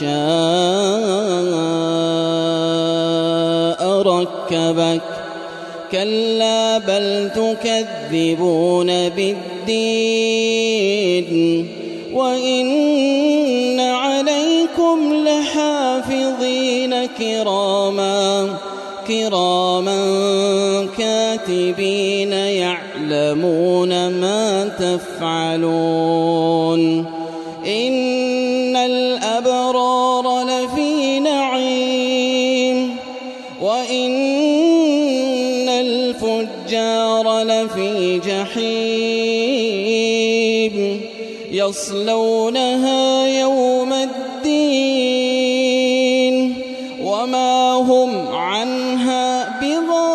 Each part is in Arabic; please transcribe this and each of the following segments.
شاء ركبك كلا بل تكذبون بالدين وإن عليكم لحافظين كراما كراما كاتبين يعلمون ما تفعلون إن لفي نعيم وإن الفجار لفي جحيم يصلونها يوم الدين وما هم عنها بغائبين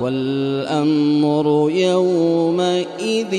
والأمر يومئذ